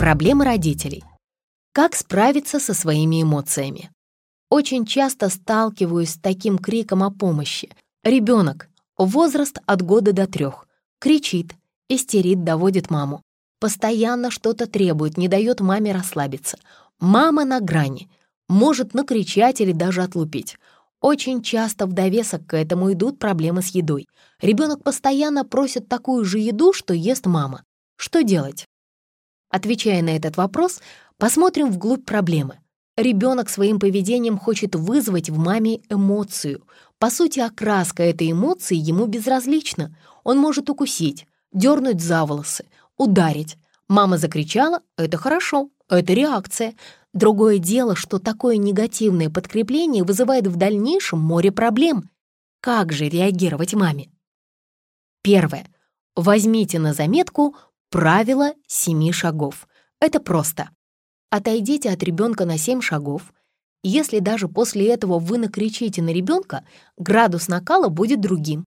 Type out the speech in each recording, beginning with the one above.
Проблемы родителей. Как справиться со своими эмоциями? Очень часто сталкиваюсь с таким криком о помощи. Ребенок, возраст от года до трех, кричит, истерит, доводит маму. Постоянно что-то требует, не дает маме расслабиться. Мама на грани, может накричать или даже отлупить. Очень часто в довесок к этому идут проблемы с едой. Ребенок постоянно просит такую же еду, что ест мама. Что делать? Отвечая на этот вопрос, посмотрим вглубь проблемы. Ребенок своим поведением хочет вызвать в маме эмоцию. По сути, окраска этой эмоции ему безразлична. Он может укусить, дернуть за волосы, ударить. Мама закричала «это хорошо», это реакция. Другое дело, что такое негативное подкрепление вызывает в дальнейшем море проблем. Как же реагировать маме? Первое. Возьмите на заметку правило семи шагов. Это просто. Отойдите от ребенка на семь шагов. Если даже после этого вы накричите на ребенка, градус накала будет другим.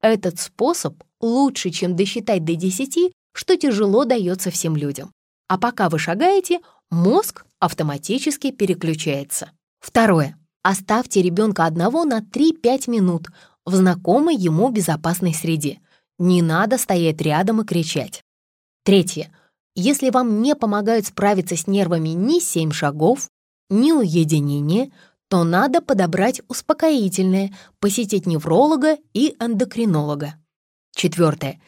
Этот способ лучше, чем досчитать до 10, что тяжело дается всем людям. А пока вы шагаете, мозг автоматически переключается. Второе. Оставьте ребенка одного на 3-5 минут в знакомой ему безопасной среде. Не надо стоять рядом и кричать. Третье. Если вам не помогают справиться с нервами ни 7 шагов, ни уединение, то надо подобрать успокоительное, посетить невролога и эндокринолога. Четвертое.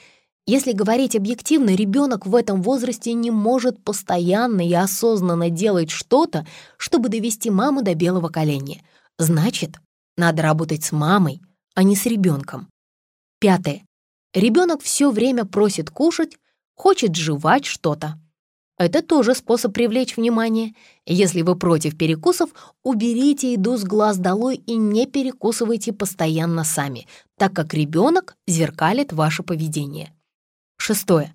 Если говорить объективно, ребенок в этом возрасте не может постоянно и осознанно делать что-то, чтобы довести маму до белого коленя. Значит, надо работать с мамой, а не с ребенком. Пятое. Ребенок все время просит кушать, хочет жевать что-то. Это тоже способ привлечь внимание. Если вы против перекусов, уберите еду с глаз долой и не перекусывайте постоянно сами, так как ребенок зеркалит ваше поведение. Шестое.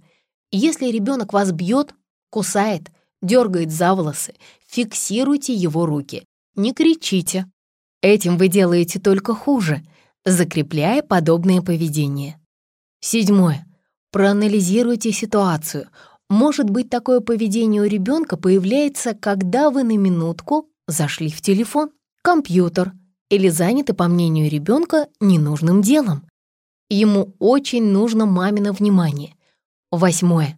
Если ребенок вас бьет, кусает, дергает за волосы, фиксируйте его руки. Не кричите. Этим вы делаете только хуже, закрепляя подобное поведение. Седьмое. Проанализируйте ситуацию. Может быть, такое поведение у ребенка появляется, когда вы на минутку зашли в телефон, компьютер или заняты, по мнению ребенка, ненужным делом. Ему очень нужно мамино внимание. Восьмое.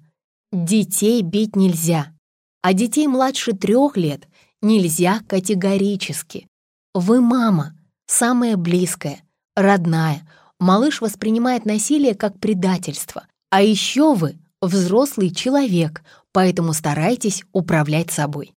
Детей бить нельзя. А детей младше трех лет нельзя категорически. Вы мама, самая близкая, родная. Малыш воспринимает насилие как предательство. А еще вы взрослый человек, поэтому старайтесь управлять собой.